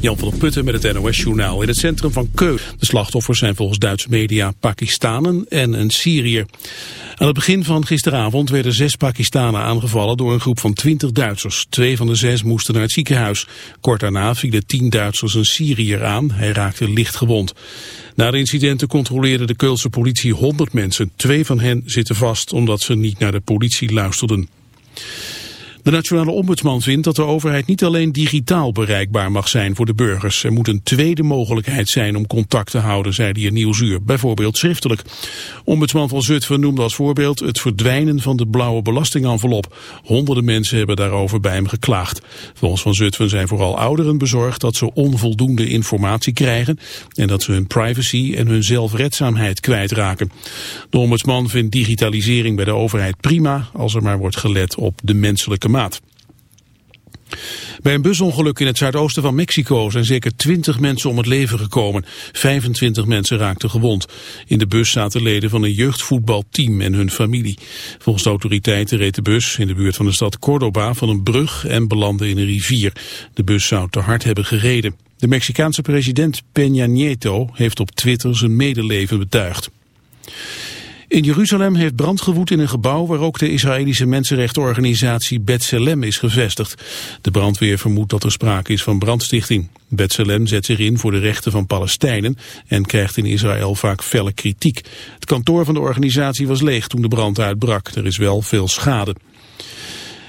Jan van der Putten met het NOS-journaal in het centrum van Keu. De slachtoffers zijn volgens Duitse media Pakistanen en een Syriër. Aan het begin van gisteravond werden zes Pakistanen aangevallen door een groep van twintig Duitsers. Twee van de zes moesten naar het ziekenhuis. Kort daarna vielen tien Duitsers een Syriër aan. Hij raakte licht gewond. Na de incidenten controleerde de Keulse politie 100 mensen. Twee van hen zitten vast omdat ze niet naar de politie luisterden. De nationale ombudsman vindt dat de overheid niet alleen digitaal bereikbaar mag zijn voor de burgers. Er moet een tweede mogelijkheid zijn om contact te houden, zei hij in Nieuwsuur, bijvoorbeeld schriftelijk. Ombudsman van Zutphen noemde als voorbeeld het verdwijnen van de blauwe belastingenvelop. Honderden mensen hebben daarover bij hem geklaagd. Volgens Van Zutphen zijn vooral ouderen bezorgd dat ze onvoldoende informatie krijgen en dat ze hun privacy en hun zelfredzaamheid kwijtraken. De ombudsman vindt digitalisering bij de overheid prima als er maar wordt gelet op de menselijke bij een busongeluk in het zuidoosten van Mexico zijn zeker 20 mensen om het leven gekomen. 25 mensen raakten gewond. In de bus zaten leden van een jeugdvoetbalteam en hun familie. Volgens de autoriteiten reed de bus in de buurt van de stad Cordoba van een brug en belandde in een rivier. De bus zou te hard hebben gereden. De Mexicaanse president Peña Nieto heeft op Twitter zijn medeleven betuigd. In Jeruzalem heeft brand gewoed in een gebouw waar ook de Israëlische mensenrechtenorganisatie B'Tselem is gevestigd. De brandweer vermoedt dat er sprake is van brandstichting. B'Tselem zet zich in voor de rechten van Palestijnen en krijgt in Israël vaak felle kritiek. Het kantoor van de organisatie was leeg toen de brand uitbrak. Er is wel veel schade.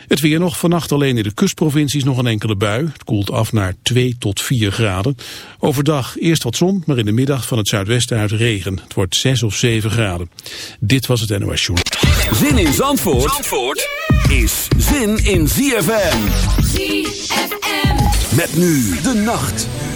Het weer nog vannacht alleen in de kustprovincies nog een enkele bui. Het koelt af naar 2 tot 4 graden. Overdag eerst wat zon, maar in de middag van het zuidwesten uit regen. Het wordt 6 of 7 graden. Dit was het NOS Show. Zin in Zandvoort, Zandvoort is zin in ZFM. ZFM. Met nu de nacht.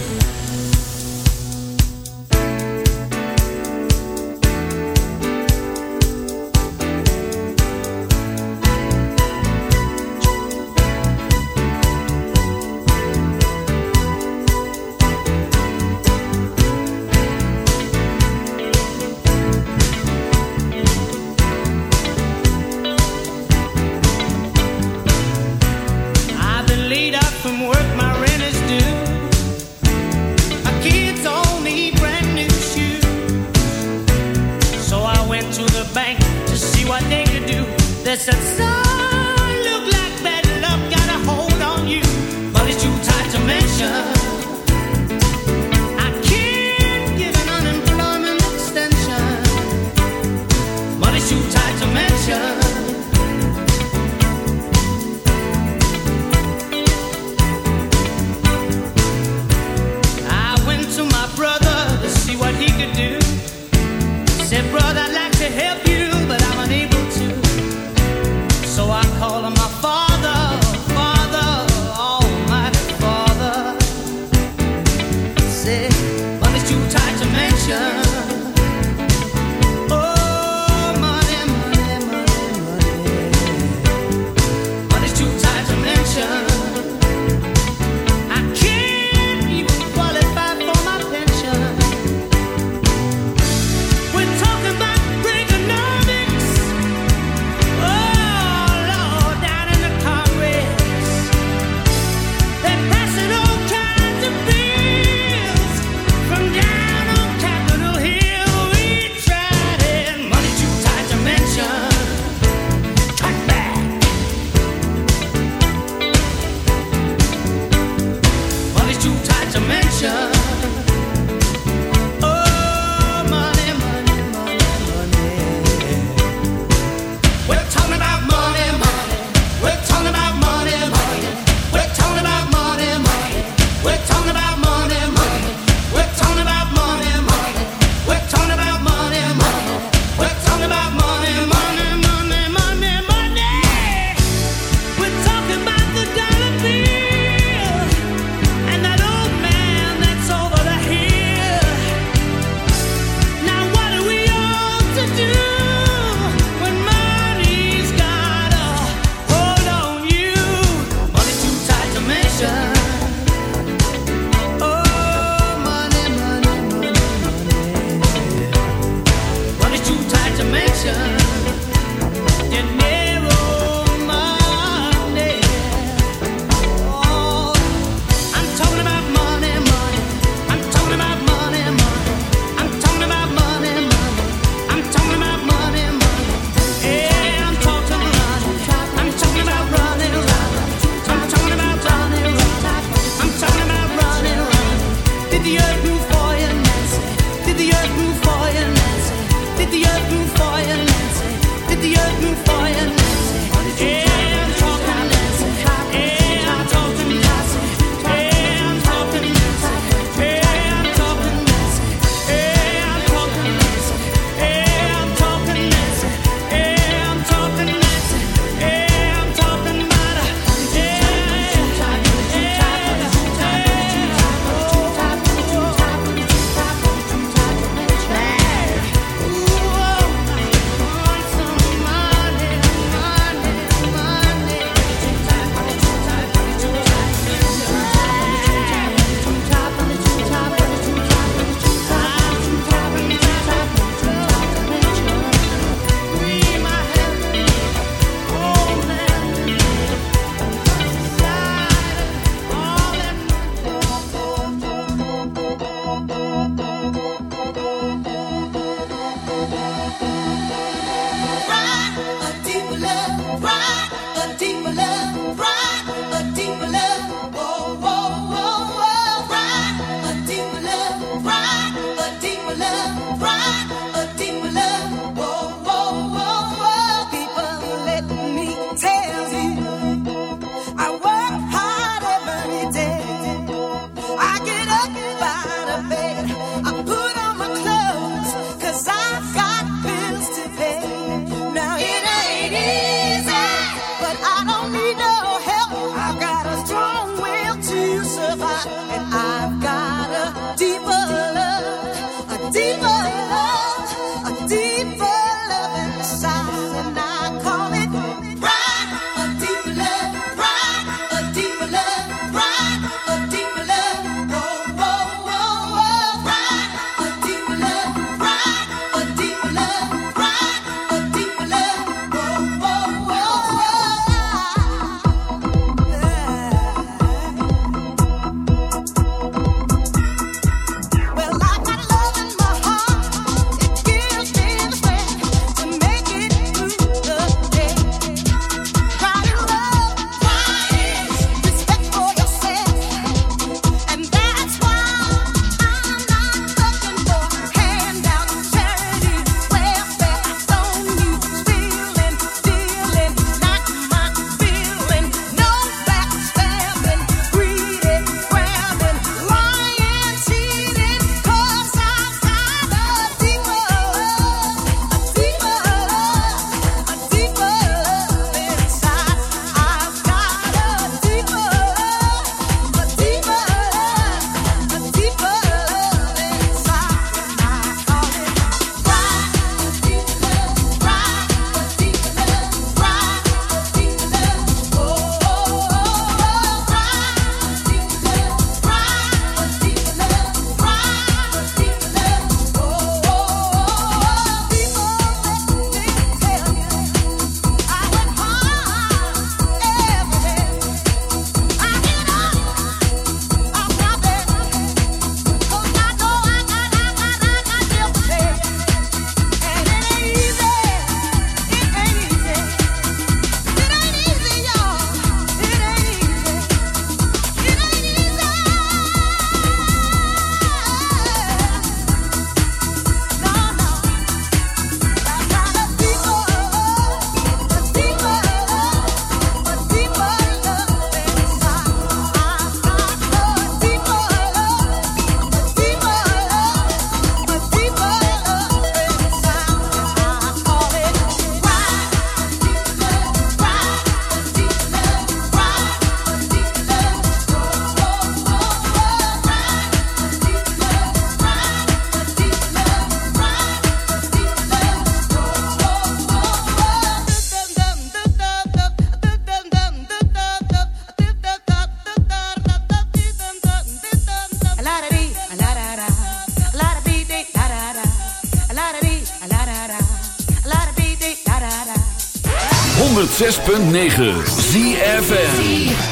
106.9 ZFN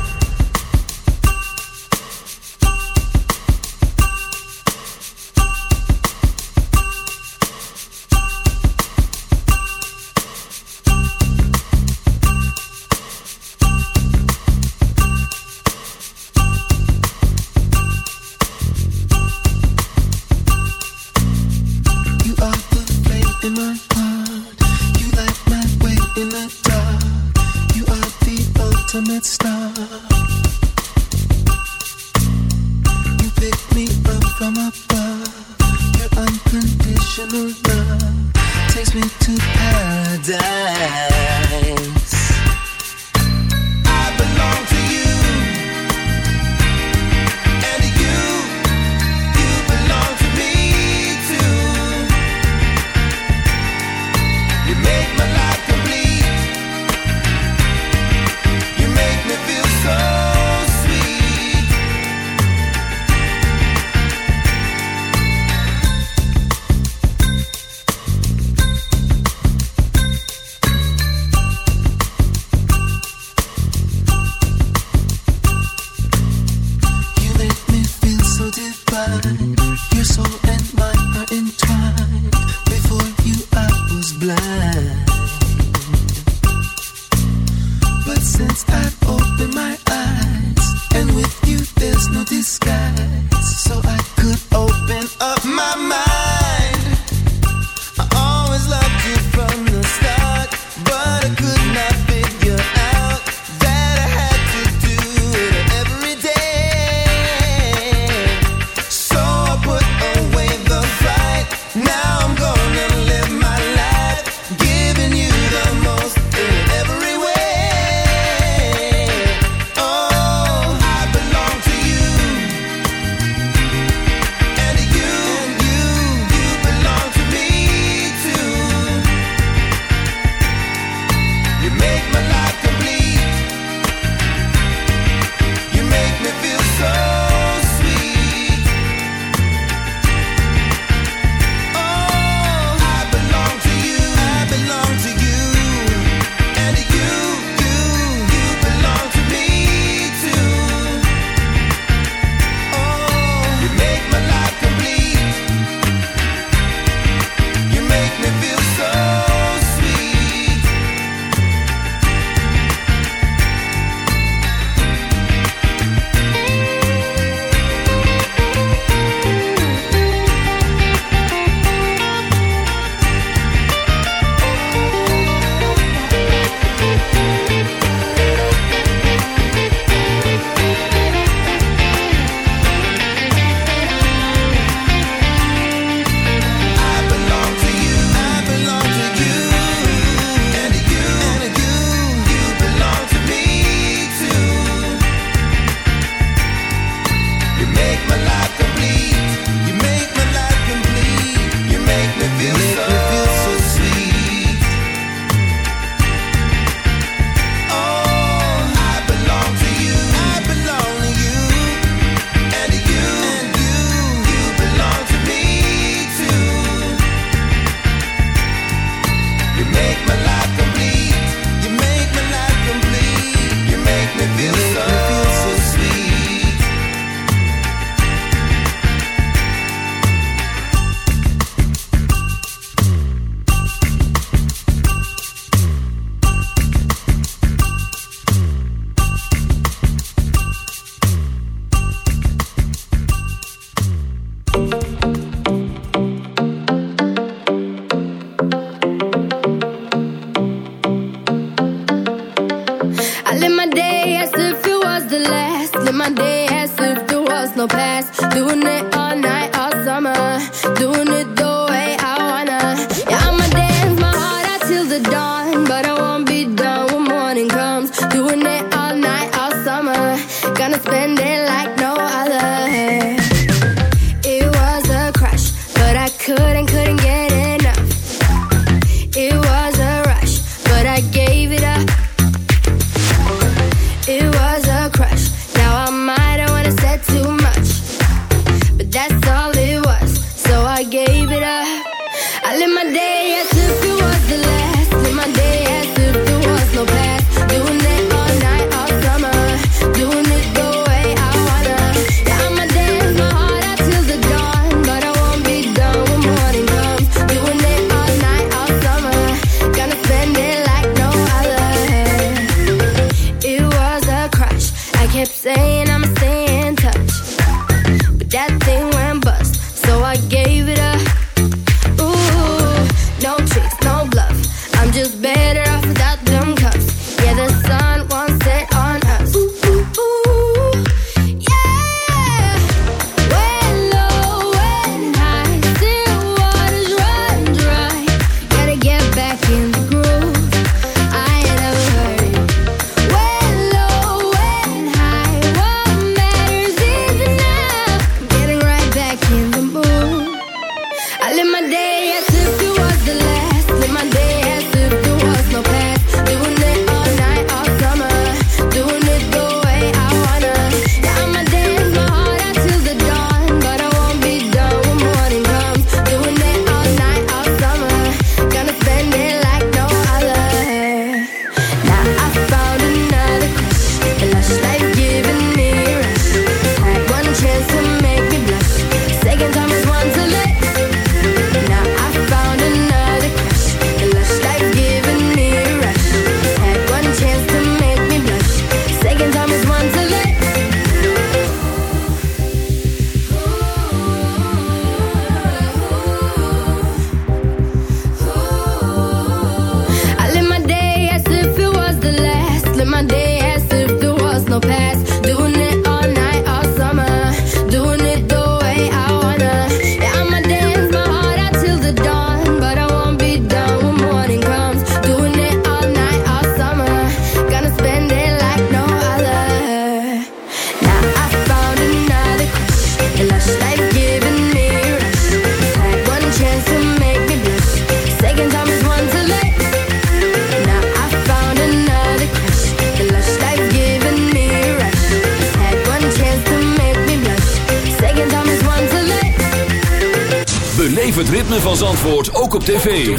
Tv.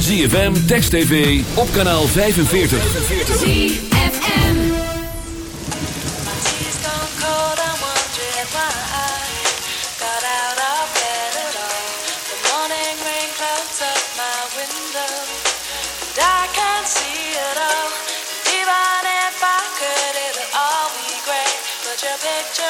ZFM, Text TV, op kanaal 45. ZFM Got out of bed at all The morning rain clouds up my window And I can't see it all Even if I could, it'll all be great Put your picture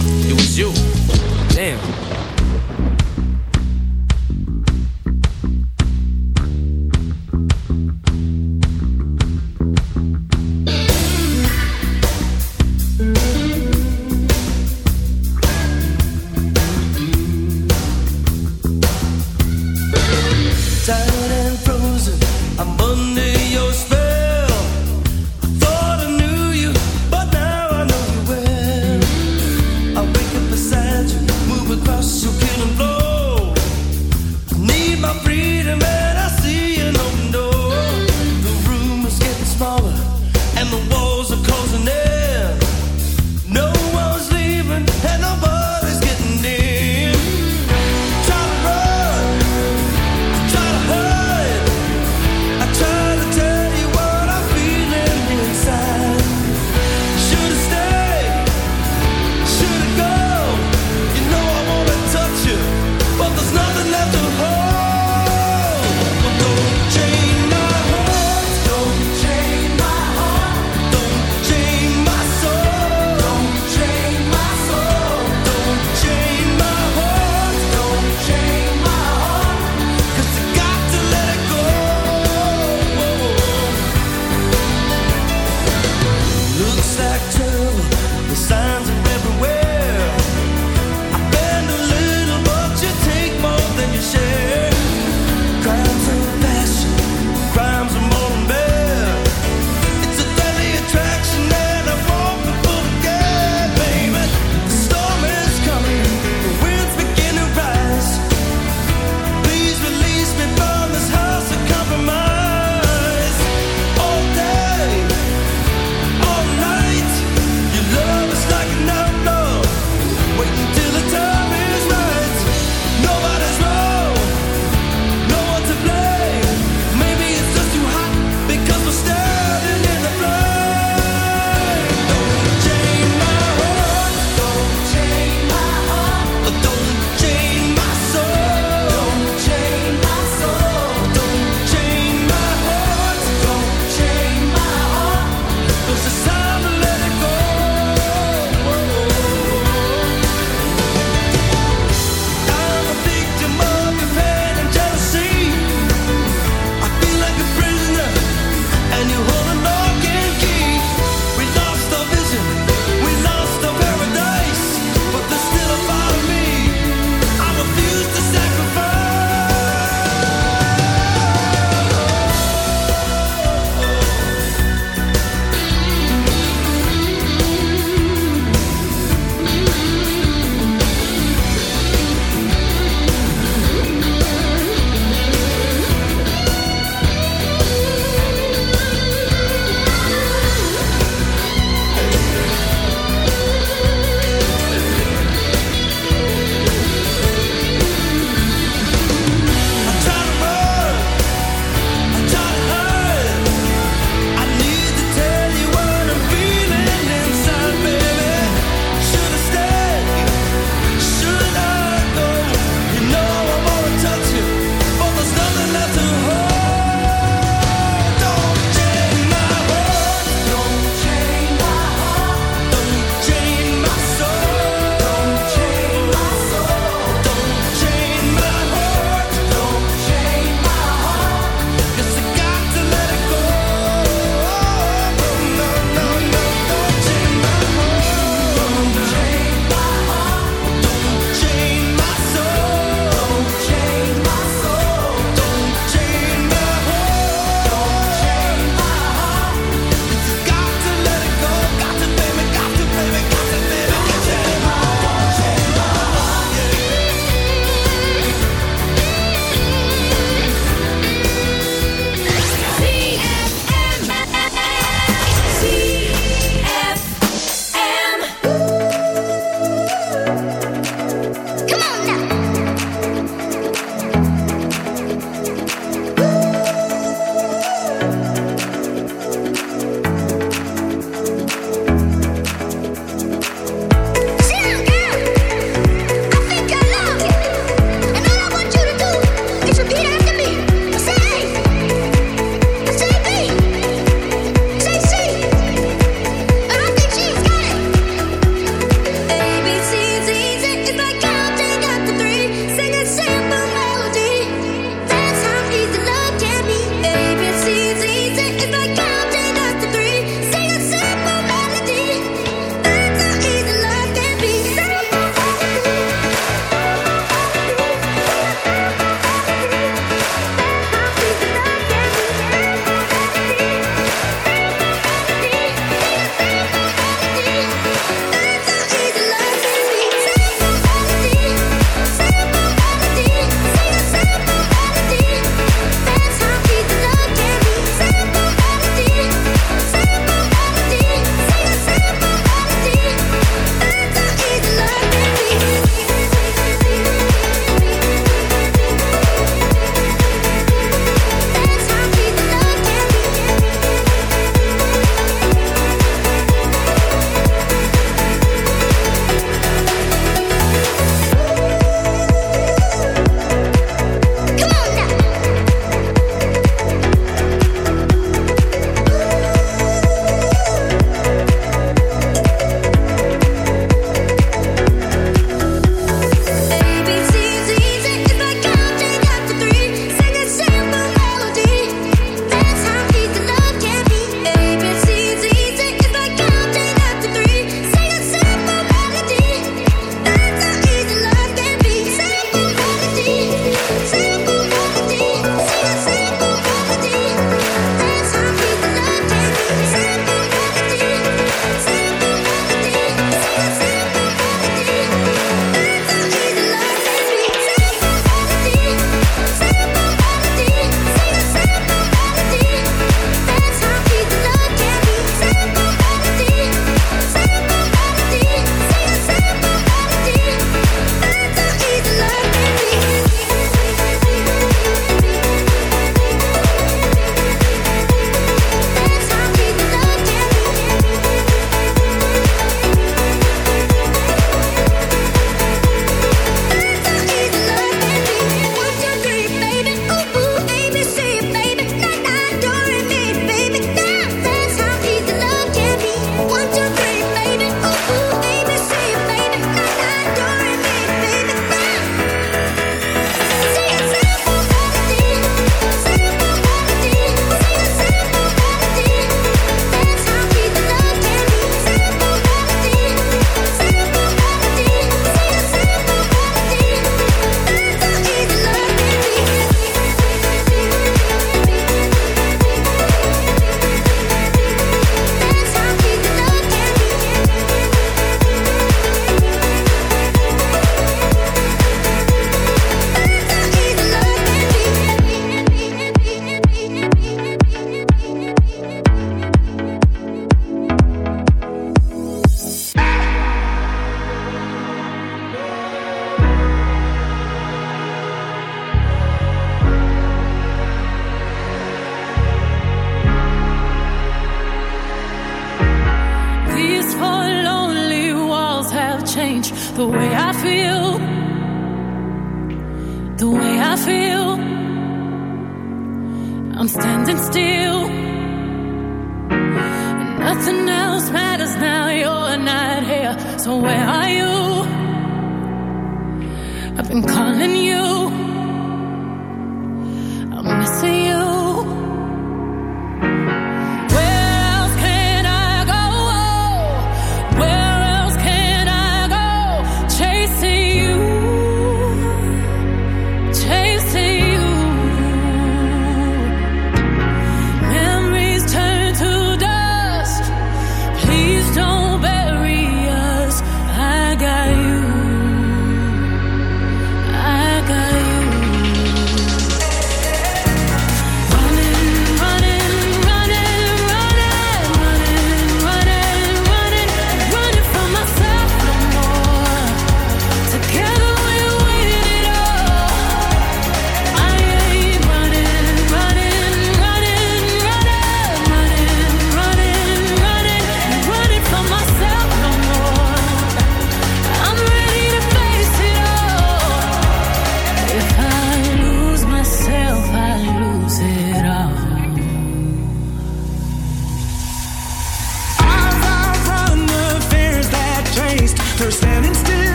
it you. Damn.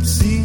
Could see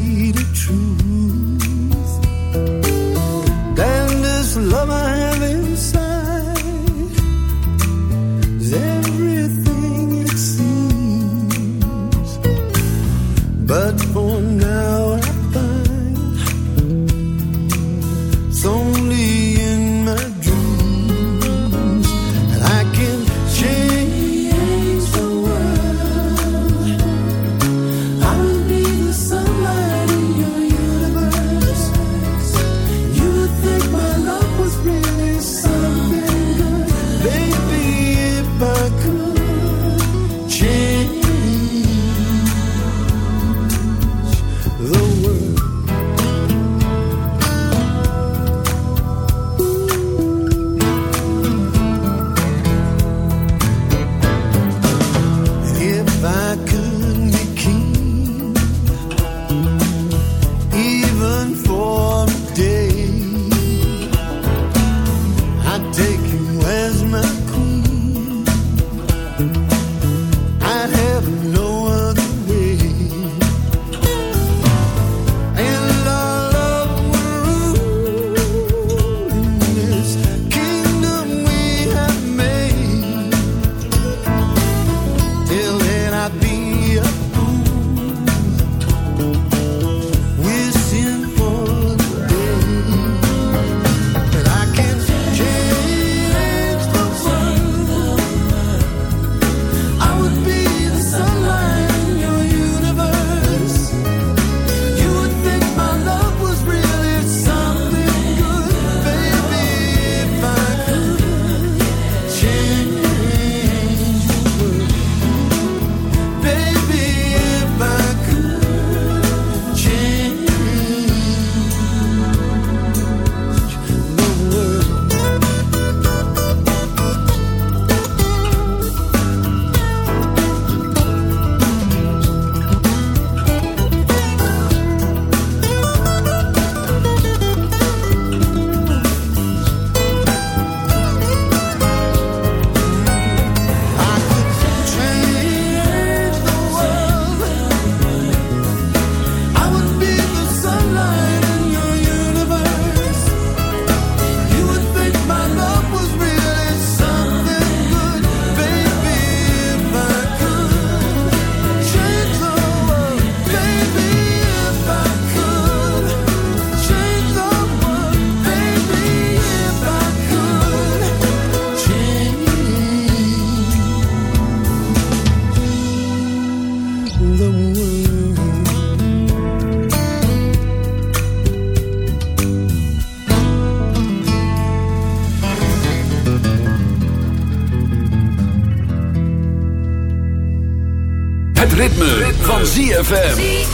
ZFM.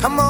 Come on.